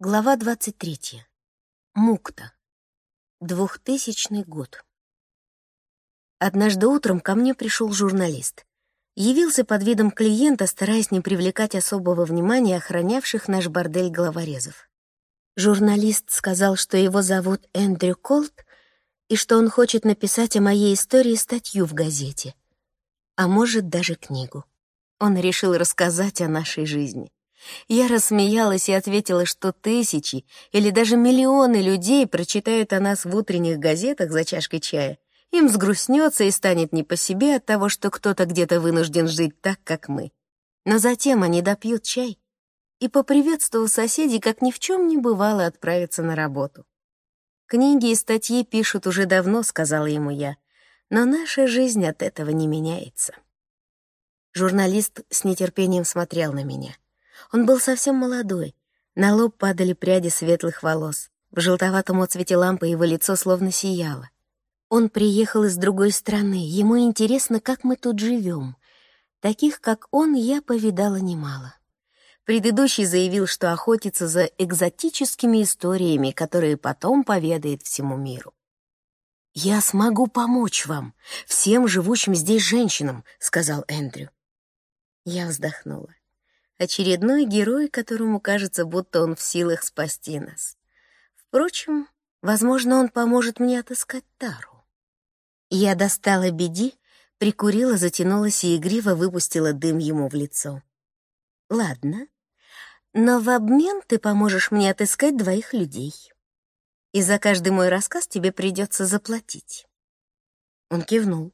Глава 23. Мукта. Двухтысячный год. Однажды утром ко мне пришел журналист. Явился под видом клиента, стараясь не привлекать особого внимания охранявших наш бордель головорезов. Журналист сказал, что его зовут Эндрю Колт и что он хочет написать о моей истории статью в газете, а может, даже книгу. Он решил рассказать о нашей жизни. Я рассмеялась и ответила, что тысячи или даже миллионы людей прочитают о нас в утренних газетах за чашкой чая. Им взгрустнется и станет не по себе от того, что кто-то где-то вынужден жить так, как мы. Но затем они допьют чай и, поприветствовав соседей, как ни в чем не бывало, отправятся на работу. «Книги и статьи пишут уже давно», — сказала ему я, «но наша жизнь от этого не меняется». Журналист с нетерпением смотрел на меня — он был совсем молодой. На лоб падали пряди светлых волос. В желтоватом отцвете лампы его лицо словно сияло. Он приехал из другой страны. Ему интересно, как мы тут живем. Таких, как он, я повидала немало. Предыдущий заявил, что охотится за экзотическими историями, которые потом поведает всему миру. «Я смогу помочь вам, всем живущим здесь женщинам», — сказал Эндрю. Я вздохнула. Очередной герой, которому кажется, будто он в силах спасти нас. Впрочем, возможно, он поможет мне отыскать Тару. Я достала беди, прикурила, затянулась и игриво выпустила дым ему в лицо. «Ладно, но в обмен ты поможешь мне отыскать двоих людей. И за каждый мой рассказ тебе придется заплатить». Он кивнул.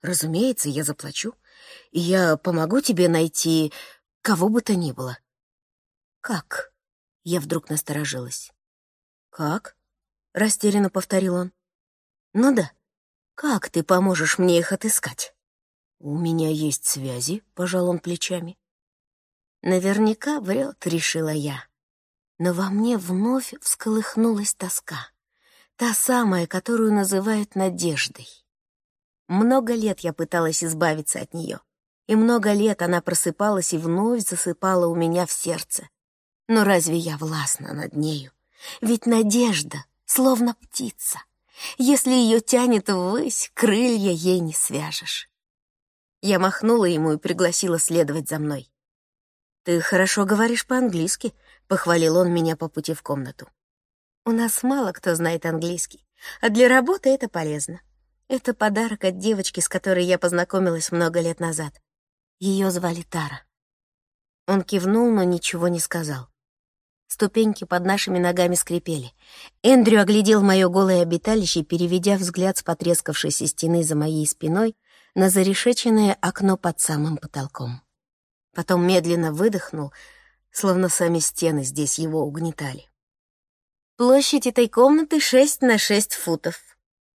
«Разумеется, я заплачу. И я помогу тебе найти Кого бы то ни было. «Как?» — я вдруг насторожилась. «Как?» — растерянно повторил он. «Ну да. Как ты поможешь мне их отыскать?» «У меня есть связи», — пожал он плечами. «Наверняка врет», — решила я. Но во мне вновь всколыхнулась тоска. Та самая, которую называют надеждой. Много лет я пыталась избавиться от нее и много лет она просыпалась и вновь засыпала у меня в сердце. Но разве я властна над нею? Ведь надежда словно птица. Если ее тянет ввысь, крылья ей не свяжешь. Я махнула ему и пригласила следовать за мной. «Ты хорошо говоришь по-английски», — похвалил он меня по пути в комнату. «У нас мало кто знает английский, а для работы это полезно. Это подарок от девочки, с которой я познакомилась много лет назад. Ее звали Тара. Он кивнул, но ничего не сказал. Ступеньки под нашими ногами скрипели. Эндрю оглядел мое голое обиталище, переведя взгляд с потрескавшейся стены за моей спиной на зарешеченное окно под самым потолком. Потом медленно выдохнул, словно сами стены здесь его угнетали. Площадь этой комнаты шесть на шесть футов.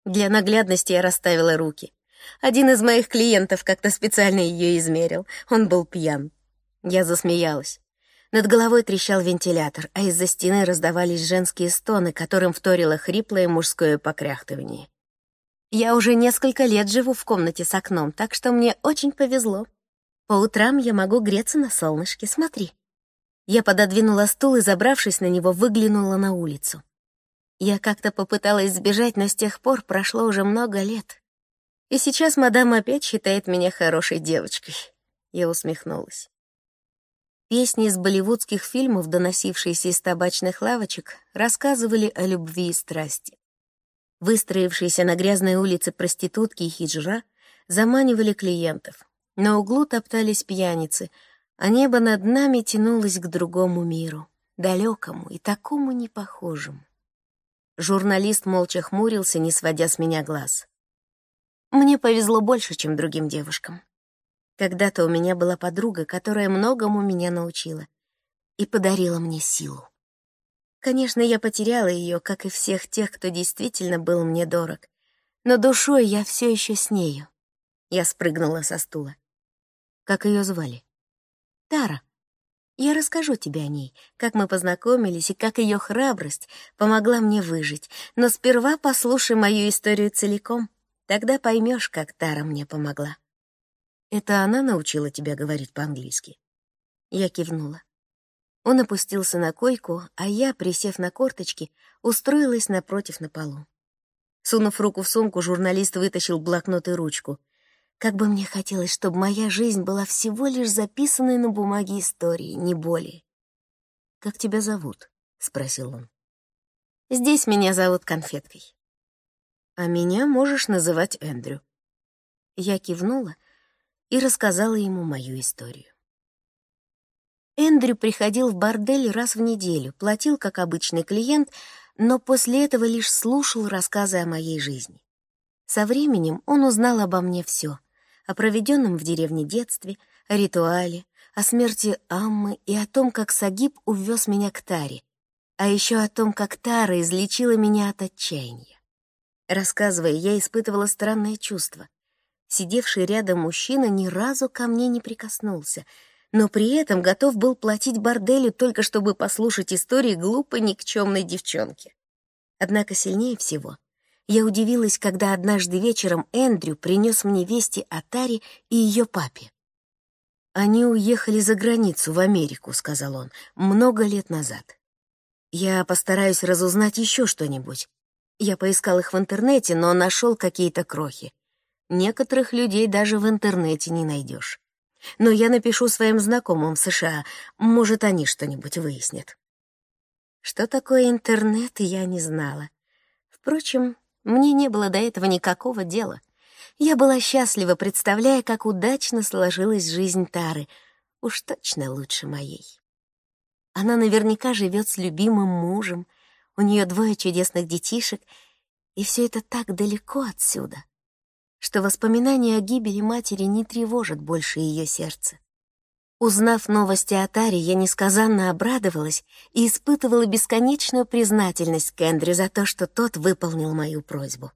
Для наглядности я расставила руки. Один из моих клиентов как-то специально ее измерил. Он был пьян. Я засмеялась. Над головой трещал вентилятор, а из-за стены раздавались женские стоны, которым вторило хриплое мужское покряхтывание. Я уже несколько лет живу в комнате с окном, так что мне очень повезло. По утрам я могу греться на солнышке, смотри. Я пододвинула стул и, забравшись на него, выглянула на улицу. Я как-то попыталась сбежать, но с тех пор прошло уже много лет. И сейчас мадам опять считает меня хорошей девочкой. Я усмехнулась. Песни из болливудских фильмов, доносившиеся из табачных лавочек, рассказывали о любви и страсти. Выстроившиеся на грязной улице проститутки и хиджра заманивали клиентов. На углу топтались пьяницы, а небо над нами тянулось к другому миру, далекому и такому непохожему. Журналист молча хмурился, не сводя с меня глаз. Мне повезло больше, чем другим девушкам. Когда-то у меня была подруга, которая многому меня научила и подарила мне силу. Конечно, я потеряла ее, как и всех тех, кто действительно был мне дорог, но душой я все еще с нею. Я спрыгнула со стула. Как ее звали? Тара. Я расскажу тебе о ней, как мы познакомились и как ее храбрость помогла мне выжить, но сперва послушай мою историю целиком. Тогда поймешь, как Тара мне помогла. Это она научила тебя говорить по-английски? Я кивнула. Он опустился на койку, а я, присев на корточки, устроилась напротив на полу. Сунув руку в сумку, журналист вытащил блокнот и ручку. Как бы мне хотелось, чтобы моя жизнь была всего лишь записанной на бумаге историей, не более. «Как тебя зовут?» — спросил он. «Здесь меня зовут Конфеткой». «А меня можешь называть Эндрю». Я кивнула и рассказала ему мою историю. Эндрю приходил в бордель раз в неделю, платил как обычный клиент, но после этого лишь слушал рассказы о моей жизни. Со временем он узнал обо мне все — о проведенном в деревне детстве, о ритуале, о смерти Аммы и о том, как Сагиб увез меня к Таре, а еще о том, как Тара излечила меня от отчаяния. Рассказывая, я испытывала странное чувство. Сидевший рядом мужчина ни разу ко мне не прикоснулся — но при этом готов был платить борделю только чтобы послушать истории глупой никчемной девчонки. Однако сильнее всего я удивилась, когда однажды вечером Эндрю принес мне вести о Таре и ее папе. «Они уехали за границу, в Америку», — сказал он, — «много лет назад. Я постараюсь разузнать еще что-нибудь. Я поискал их в интернете, но нашел какие-то крохи. Некоторых людей даже в интернете не найдешь. Но я напишу своим знакомым в США, может, они что-нибудь выяснят. Что такое интернет, я не знала. Впрочем, мне не было до этого никакого дела. Я была счастлива, представляя, как удачно сложилась жизнь Тары, уж точно лучше моей. Она наверняка живет с любимым мужем, у нее двое чудесных детишек, и все это так далеко отсюда что воспоминания о гибели матери не тревожат больше ее сердце. Узнав новости о Таре, я несказанно обрадовалась и испытывала бесконечную признательность к Эндрю за то, что тот выполнил мою просьбу.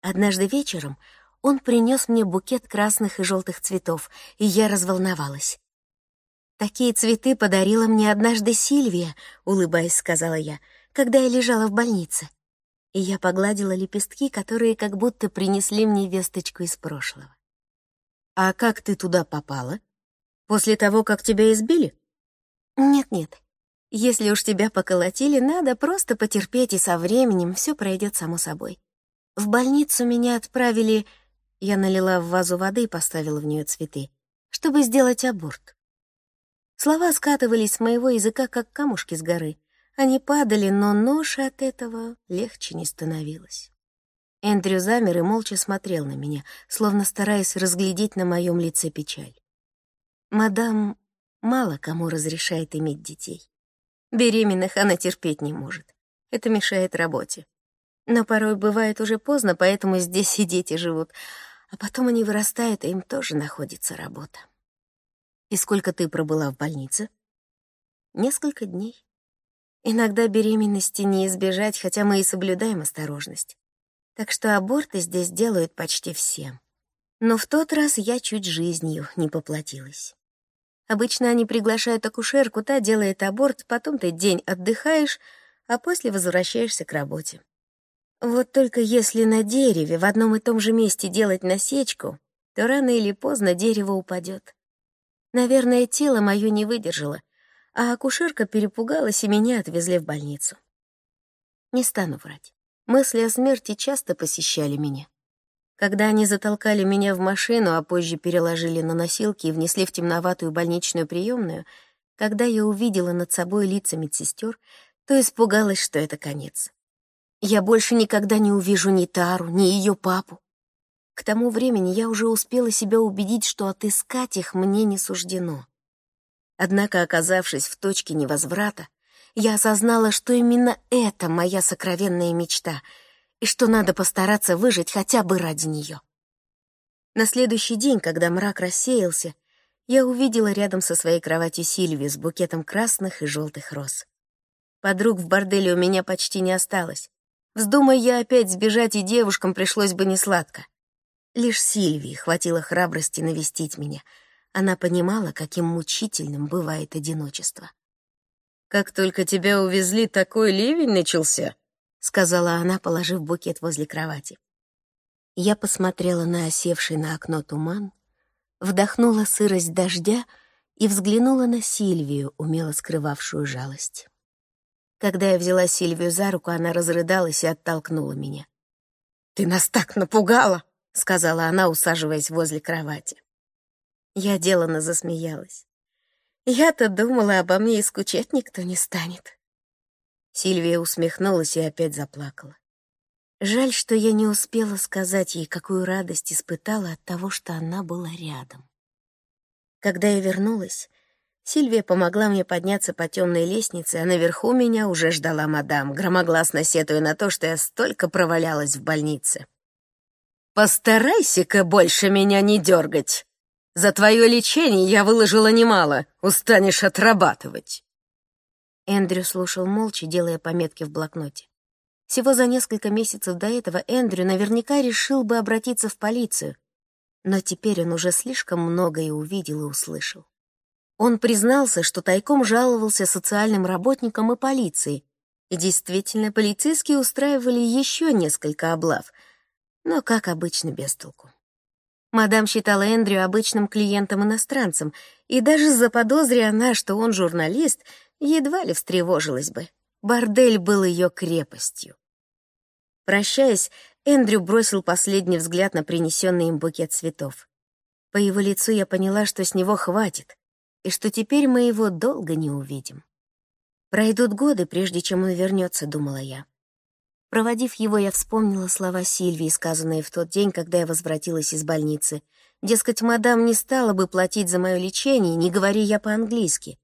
Однажды вечером он принес мне букет красных и желтых цветов, и я разволновалась. «Такие цветы подарила мне однажды Сильвия», — улыбаясь, сказала я, «когда я лежала в больнице» и я погладила лепестки, которые как будто принесли мне весточку из прошлого. «А как ты туда попала? После того, как тебя избили?» «Нет-нет. Если уж тебя поколотили, надо просто потерпеть, и со временем все пройдет само собой. В больницу меня отправили...» Я налила в вазу воды и поставила в нее цветы, чтобы сделать аборт. Слова скатывались с моего языка, как камушки с горы — они падали, но нож от этого легче не становилось. Эндрю замер и молча смотрел на меня, словно стараясь разглядеть на моем лице печаль. Мадам мало кому разрешает иметь детей. Беременных она терпеть не может. Это мешает работе. Но порой бывает уже поздно, поэтому здесь и дети живут. А потом они вырастают, и им тоже находится работа. И сколько ты пробыла в больнице? Несколько дней. Иногда беременности не избежать, хотя мы и соблюдаем осторожность. Так что аборты здесь делают почти все. Но в тот раз я чуть жизнью не поплатилась. Обычно они приглашают акушерку, та делает аборт, потом ты день отдыхаешь, а после возвращаешься к работе. Вот только если на дереве в одном и том же месте делать насечку, то рано или поздно дерево упадет. Наверное, тело мое не выдержало, а акушерка перепугалась, и меня отвезли в больницу. Не стану врать. Мысли о смерти часто посещали меня. Когда они затолкали меня в машину, а позже переложили на носилки и внесли в темноватую больничную приемную, когда я увидела над собой лица медсестер, то испугалась, что это конец. Я больше никогда не увижу ни Тару, ни ее папу. К тому времени я уже успела себя убедить, что отыскать их мне не суждено. Однако, оказавшись в точке невозврата, я осознала, что именно это моя сокровенная мечта, и что надо постараться выжить хотя бы ради нее. На следующий день, когда мрак рассеялся, я увидела рядом со своей кроватью Сильвию с букетом красных и желтых роз. Подруг в борделе у меня почти не осталось. Вздумай я опять сбежать, и девушкам пришлось бы несладко. Лишь Сильвии хватило храбрости навестить меня — она понимала, каким мучительным бывает одиночество. «Как только тебя увезли, такой ливень начался», — сказала она, положив букет возле кровати. Я посмотрела на осевший на окно туман, вдохнула сырость дождя и взглянула на Сильвию, умело скрывавшую жалость. Когда я взяла Сильвию за руку, она разрыдалась и оттолкнула меня. «Ты нас так напугала!» — сказала она, усаживаясь возле кровати. Я деланно засмеялась. Я-то думала, обо мне и скучать никто не станет. Сильвия усмехнулась и опять заплакала. Жаль, что я не успела сказать ей, какую радость испытала от того, что она была рядом. Когда я вернулась, Сильвия помогла мне подняться по темной лестнице, а наверху меня уже ждала мадам, громогласно сетуя на то, что я столько провалялась в больнице. «Постарайся-ка больше меня не дергать. За твое лечение я выложила немало, устанешь отрабатывать». Эндрю слушал молча, делая пометки в блокноте. Всего за несколько месяцев до этого Эндрю наверняка решил бы обратиться в полицию, но теперь он уже слишком многое увидел и услышал. Он признался, что тайком жаловался социальным работникам и полиции, и действительно, полицейские устраивали еще несколько облав, но, как обычно, без толку. Мадам считала Эндрю обычным клиентом-иностранцем, и даже заподозря она, что он журналист, едва ли встревожилась бы. Бордель был ее крепостью. Прощаясь, Эндрю бросил последний взгляд на принесенный им букет цветов. По его лицу я поняла, что с него хватит, и что теперь мы его долго не увидим. Пройдут годы, прежде чем он вернется, думала я. Проводив его, я вспомнила слова Сильвии, сказанные в тот день, когда я возвратилась из больницы. Дескать, мадам не стала бы платить за мое лечение, не говоря я по-английски.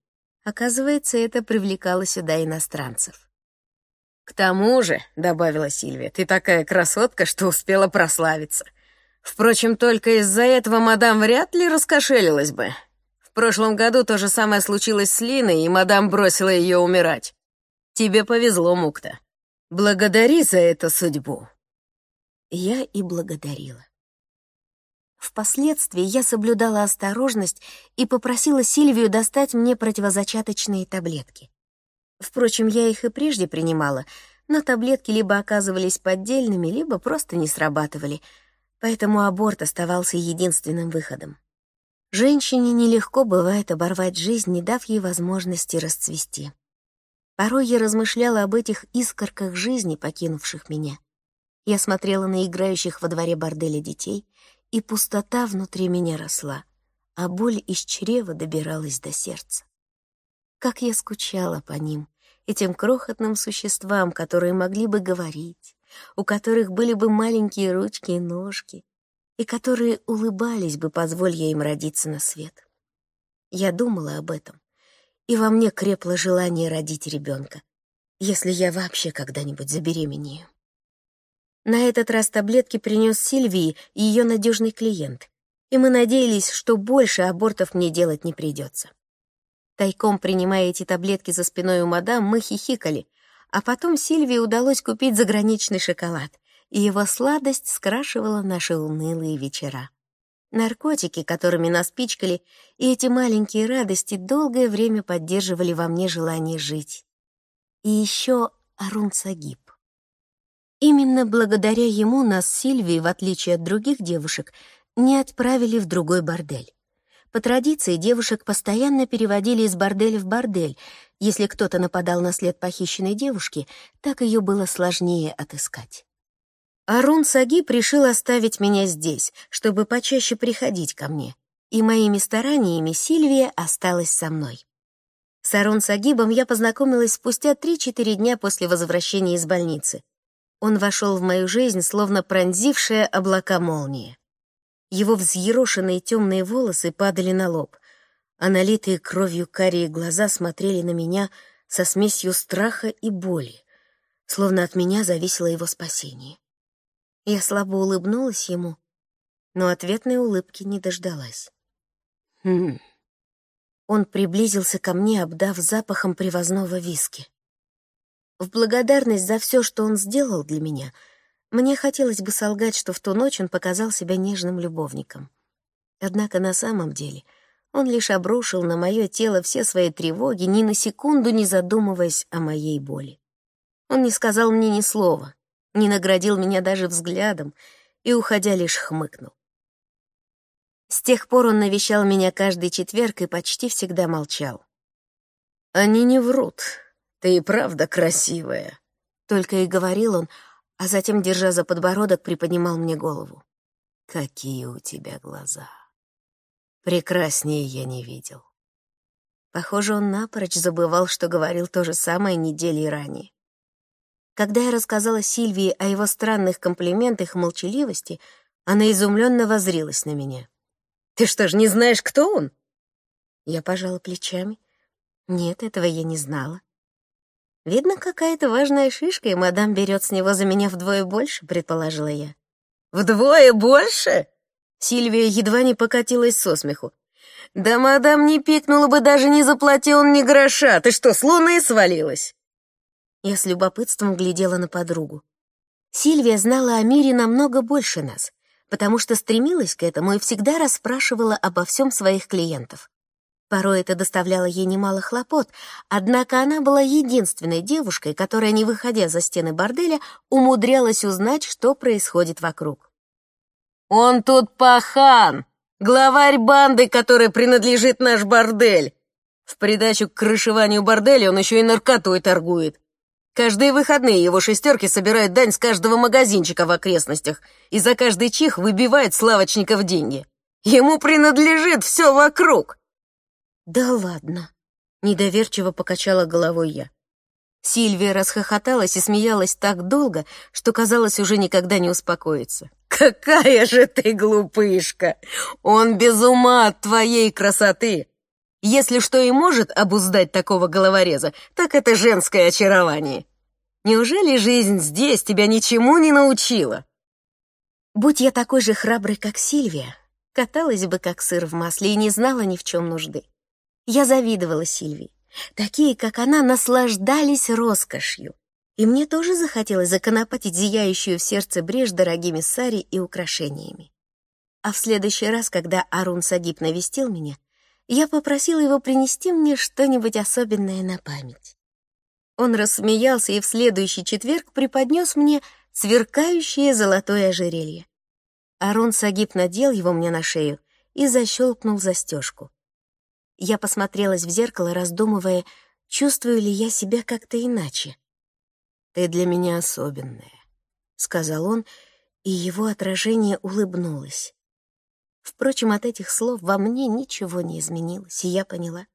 Оказывается, это привлекало сюда иностранцев. «К тому же», — добавила Сильвия, — «ты такая красотка, что успела прославиться. Впрочем, только из-за этого мадам вряд ли раскошелилась бы. В прошлом году то же самое случилось с Линой, и мадам бросила ее умирать. Тебе повезло, Мукта. Благодари за это судьбу». Я и благодарила. Впоследствии я соблюдала осторожность и попросила Сильвию достать мне противозачаточные таблетки. Впрочем, я их и прежде принимала, но таблетки либо оказывались поддельными, либо просто не срабатывали, поэтому аборт оставался единственным выходом. Женщине нелегко бывает оборвать жизнь, не дав ей возможности расцвести. Порой я размышляла об этих искорках жизни, покинувших меня. Я смотрела на играющих во дворе борделя детей и пустота внутри меня росла, а боль из чрева добиралась до сердца. Как я скучала по ним, этим крохотным существам, которые могли бы говорить, у которых были бы маленькие ручки и ножки, и которые улыбались бы, позволь я им родиться на свет. Я думала об этом, и во мне крепло желание родить ребенка, если я вообще когда-нибудь забеременею. На этот раз таблетки принес Сильвии ее надежный клиент, и мы надеялись, что больше абортов мне делать не придется. Тайком принимая эти таблетки за спиной у мадам, мы хихикали, а потом Сильвии удалось купить заграничный шоколад, и его сладость скрашивала наши унылые вечера. Наркотики, которыми нас пичкали, и эти маленькие радости долгое время поддерживали во мне желание жить. И еще Арун Сагиб. Именно благодаря ему нас с в отличие от других девушек, не отправили в другой бордель. По традиции девушек постоянно переводили из борделя в бордель. Если кто-то нападал на след похищенной девушки, так ее было сложнее отыскать. Арун Сагиб решил оставить меня здесь, чтобы почаще приходить ко мне, и моими стараниями Сильвия осталась со мной. С Арун Сагибом я познакомилась спустя 3-4 дня после возвращения из больницы. Он вошел в мою жизнь, словно пронзившая облака молния. Его взъерошенные темные волосы падали на лоб, а налитые кровью карие глаза смотрели на меня со смесью страха и боли, словно от меня зависело его спасение. Я слабо улыбнулась ему, но ответной улыбки не дождалась. «Хм...» Он приблизился ко мне, обдав запахом привозного виски. В благодарность за все, что он сделал для меня, мне хотелось бы солгать, что в ту ночь он показал себя нежным любовником. Однако на самом деле он лишь обрушил на мое тело все свои тревоги, ни на секунду не задумываясь о моей боли. Он не сказал мне ни слова, не наградил меня даже взглядом и, уходя, лишь хмыкнул. С тех пор он навещал меня каждый четверг и почти всегда молчал. «Они не врут. Ты и правда красивая», — только и говорил он, а затем, держа за подбородок, приподнимал мне голову. «Какие у тебя глаза! Прекраснее я не видел». Похоже, он напрочь забывал, что говорил то же самое недели ранее. Когда я рассказала Сильвии о его странных комплиментах и молчаливости, она изумленно возрилась на меня. «Ты что ж, не знаешь, кто он?» Я пожала плечами. Нет, этого я не знала. Видно, какая-то важная шишка, и мадам берет с него за меня вдвое больше, предположила я. Вдвое больше? Сильвия едва не покатилась со смеху. Да мадам не пикнула бы, даже не заплатил он ни гроша. Ты что, с луны свалилась? Я с любопытством глядела на подругу. Сильвия знала о мире намного больше нас, потому что стремилась к этому и всегда расспрашивала обо всем своих клиентов. Порой это доставляло ей немало хлопот, однако она была единственной девушкой, которая, не выходя за стены борделя, умудрялась узнать, что происходит вокруг. «Он тут пахан, главарь банды, которой принадлежит наш бордель. В придачу к крышеванию борделя он еще и наркотой торгует. Каждые выходные его шестерки собирают дань с каждого магазинчика в окрестностях и за каждый чих выбивает славочников деньги. Ему принадлежит все вокруг. Да ладно, недоверчиво покачала головой я. Сильвия расхохоталась и смеялась так долго, что, казалось, уже никогда не успокоится. «Какая же ты глупышка! Он без ума от твоей красоты! Если что и может обуздать такого головореза, так это женское очарование. Неужели жизнь здесь тебя ничему не научила? Будь я такой же храброй, как Сильвия, каталась бы как сыр в масле и не знала ни в чем нужды. Я завидовала Сильвии. Такие, как она, наслаждались роскошью. И мне тоже захотелось законопатить зияющую в сердце брешь дорогими сари и украшениями. А в следующий раз, когда Арун Сагиб навестил меня, я попросила его принести мне что-нибудь особенное на память. Он рассмеялся и в следующий четверг преподнес мне сверкающее золотое ожерелье. Арон Сагиб надел его мне на шею и защелкнул застежку. Я посмотрелась в зеркало, раздумывая, чувствую ли я себя как-то иначе. «Ты для меня особенная», — сказал он, и его отражение улыбнулось. Впрочем, от этих слов во мне ничего не изменилось, и я поняла.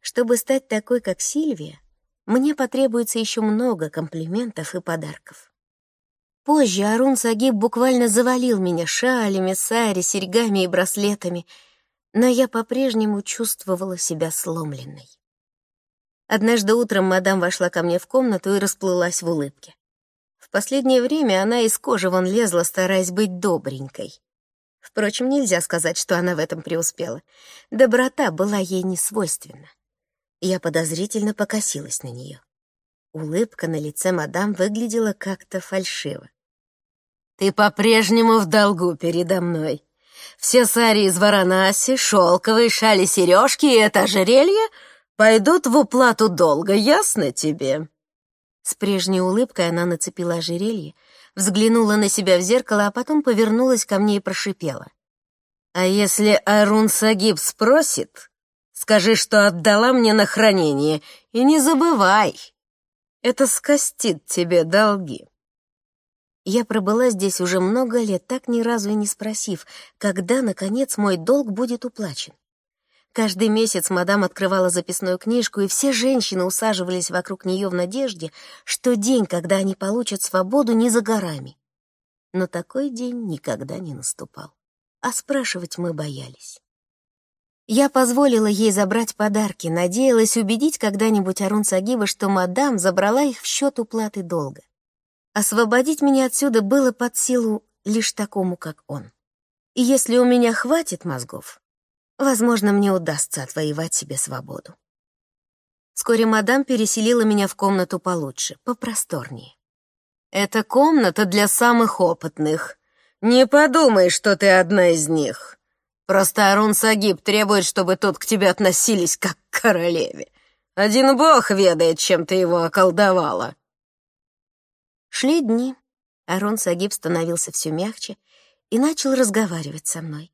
Чтобы стать такой, как Сильвия, мне потребуется еще много комплиментов и подарков. Позже Арун Сагиб буквально завалил меня шалями, сари, серьгами и браслетами, но я по-прежнему чувствовала себя сломленной. Однажды утром мадам вошла ко мне в комнату и расплылась в улыбке. В последнее время она из кожи вон лезла, стараясь быть добренькой. Впрочем, нельзя сказать, что она в этом преуспела. Доброта была ей не свойственна. Я подозрительно покосилась на нее. Улыбка на лице мадам выглядела как-то фальшиво. «Ты по-прежнему в долгу передо мной. Все сари из Варанаси, шелковые шали, сережки и это ожерелье пойдут в уплату долга, ясно тебе?» С прежней улыбкой она нацепила ожерелье, взглянула на себя в зеркало, а потом повернулась ко мне и прошипела. «А если Арун Сагиб спросит, скажи, что отдала мне на хранение, и не забывай, это скостит тебе долги». Я пробыла здесь уже много лет, так ни разу и не спросив, когда, наконец, мой долг будет уплачен. Каждый месяц мадам открывала записную книжку, и все женщины усаживались вокруг нее в надежде, что день, когда они получат свободу, не за горами. Но такой день никогда не наступал, а спрашивать мы боялись. Я позволила ей забрать подарки, надеялась убедить когда-нибудь Арун Сагиба, что мадам забрала их в счет уплаты долга. Освободить меня отсюда было под силу лишь такому, как он. И если у меня хватит мозгов, Возможно, мне удастся отвоевать себе свободу. Вскоре мадам переселила меня в комнату получше, попросторнее. «Это комната для самых опытных. Не подумай, что ты одна из них. Просто Арун Сагиб требует, чтобы тут к тебе относились как к королеве. Один бог ведает, чем ты его околдовала». Шли дни. Арун Сагиб становился все мягче и начал разговаривать со мной.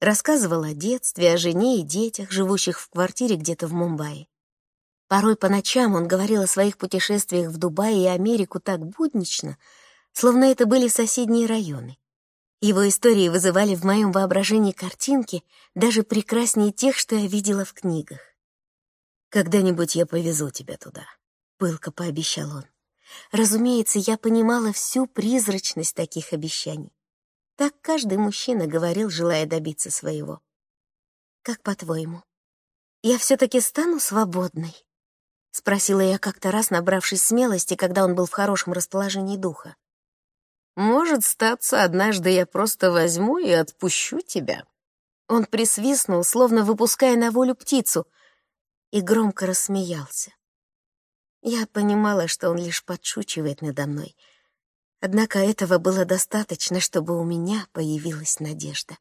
Рассказывал о детстве, о жене и детях, живущих в квартире где-то в Мумбаи. Порой по ночам он говорил о своих путешествиях в Дубай и Америку так буднично, словно это были соседние районы. Его истории вызывали в моем воображении картинки, даже прекраснее тех, что я видела в книгах. «Когда-нибудь я повезу тебя туда», — пылко пообещал он. Разумеется, я понимала всю призрачность таких обещаний. Так каждый мужчина говорил, желая добиться своего. «Как по-твоему, я все-таки стану свободной?» — спросила я как-то раз, набравшись смелости, когда он был в хорошем расположении духа. «Может, статься, однажды я просто возьму и отпущу тебя». Он присвистнул, словно выпуская на волю птицу, и громко рассмеялся. Я понимала, что он лишь подшучивает надо мной, однако этого было достаточно, чтобы у меня появилась надежда.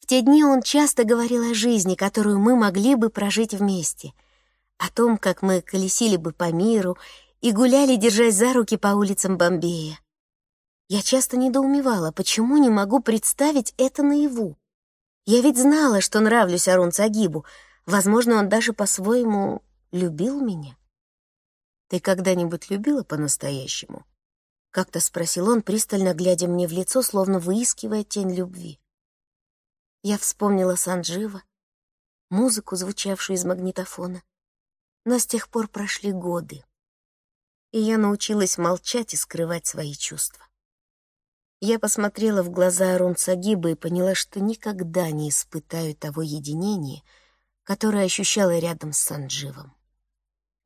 В те дни он часто говорил о жизни, которую мы могли бы прожить вместе — о том, как мы колесили бы по миру и гуляли, держась за руки по улицам Бомбея. Я часто недоумевала, почему не могу представить это наяву. Я ведь знала, что нравлюсь Арун Цагибу. Возможно, он даже по-своему любил меня. «Ты когда-нибудь любила по-настоящему?» — как-то спросил он, пристально глядя мне в лицо, словно выискивая тень любви. Я вспомнила Санджива, музыку, звучавшую из магнитофона, но с тех пор прошли годы, и я научилась молчать и скрывать свои чувства. Я посмотрела в глаза Арун Сагиба и поняла, что никогда не испытаю того единения, которое ощущала рядом с Сандживом.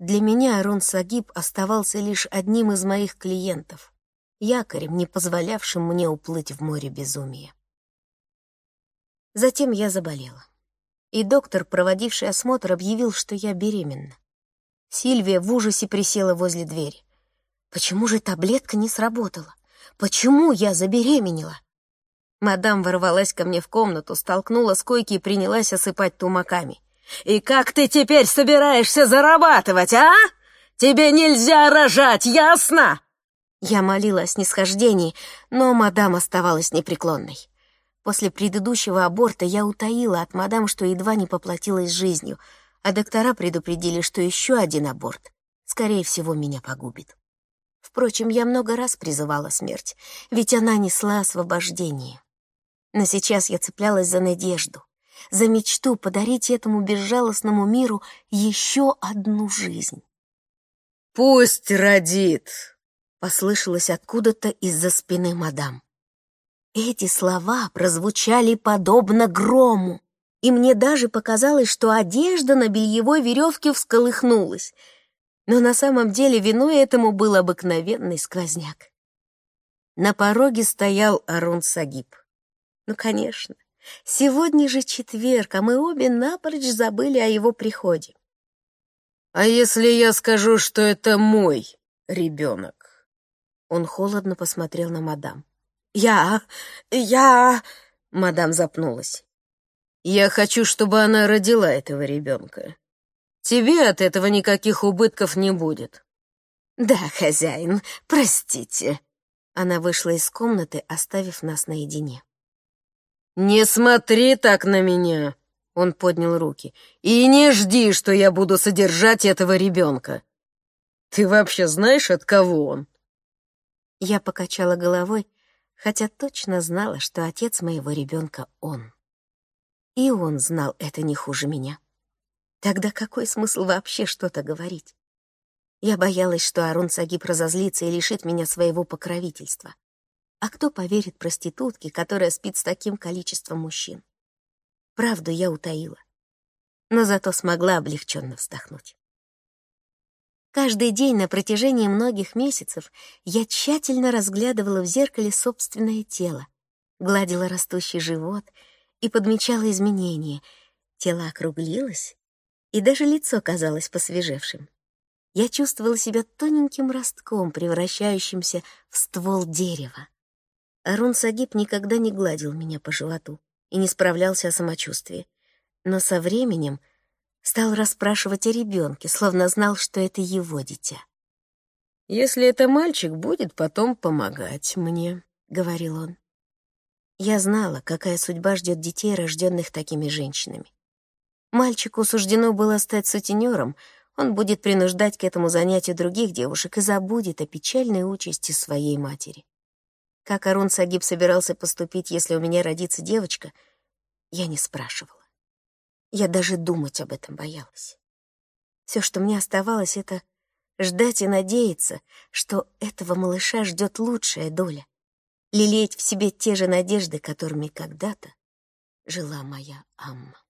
Для меня Арун Сагиб оставался лишь одним из моих клиентов, якорем, не позволявшим мне уплыть в море безумия. Затем я заболела, и доктор, проводивший осмотр, объявил, что я беременна. Сильвия в ужасе присела возле двери. Почему же таблетка не сработала? Почему я забеременела? Мадам ворвалась ко мне в комнату, столкнула с койки и принялась осыпать тумаками. «И как ты теперь собираешься зарабатывать, а? Тебе нельзя рожать, ясно?» Я молила о снисхождении, но мадам оставалась непреклонной. После предыдущего аборта я утаила от мадам, что едва не поплатилась жизнью — а доктора предупредили, что еще один аборт, скорее всего, меня погубит. Впрочем, я много раз призывала смерть, ведь она несла освобождение. Но сейчас я цеплялась за надежду, за мечту подарить этому безжалостному миру еще одну жизнь. «Пусть родит!» — послышалось откуда-то из-за спины мадам. Эти слова прозвучали подобно грому и мне даже показалось, что одежда на бельевой веревке всколыхнулась. Но на самом деле виной этому был обыкновенный сквозняк. На пороге стоял Арун Сагиб. Ну, конечно, сегодня же четверг, а мы обе напрочь забыли о его приходе. «А если я скажу, что это мой ребенок?» Он холодно посмотрел на мадам. «Я... я...» Мадам запнулась. Я хочу, чтобы она родила этого ребенка. Тебе от этого никаких убытков не будет. Да, хозяин, простите. Она вышла из комнаты, оставив нас наедине. Не смотри так на меня, он поднял руки. И не жди, что я буду содержать этого ребенка. Ты вообще знаешь, от кого он? Я покачала головой, хотя точно знала, что отец моего ребенка он. И он знал это не хуже меня. Тогда какой смысл вообще что-то говорить? Я боялась, что Арун Сагиб разозлится и лишит меня своего покровительства. А кто поверит проститутке, которая спит с таким количеством мужчин? Правду я утаила, но зато смогла облегченно вздохнуть. Каждый день на протяжении многих месяцев я тщательно разглядывала в зеркале собственное тело, гладила растущий живот — и подмечала изменения. Тело округлилось, и даже лицо казалось посвежевшим. Я чувствовала себя тоненьким ростком, превращающимся в ствол дерева. Арун Сагиб никогда не гладил меня по животу и не справлялся о самочувствии. Но со временем стал расспрашивать о ребенке, словно знал, что это его дитя. «Если это мальчик, будет потом помогать мне», — говорил он. Я знала, какая судьба ждет детей, рожденных такими женщинами. Мальчику суждено было стать сутенером, он будет принуждать к этому занятию других девушек и забудет о печальной участи своей матери. Как Арун Сагиб собирался поступить, если у меня родится девочка, я не спрашивала. Я даже думать об этом боялась. Все, что мне оставалось, это ждать и надеяться, что этого малыша ждет лучшая доля, лелеять в себе те же надежды, которыми когда-то жила моя Амма.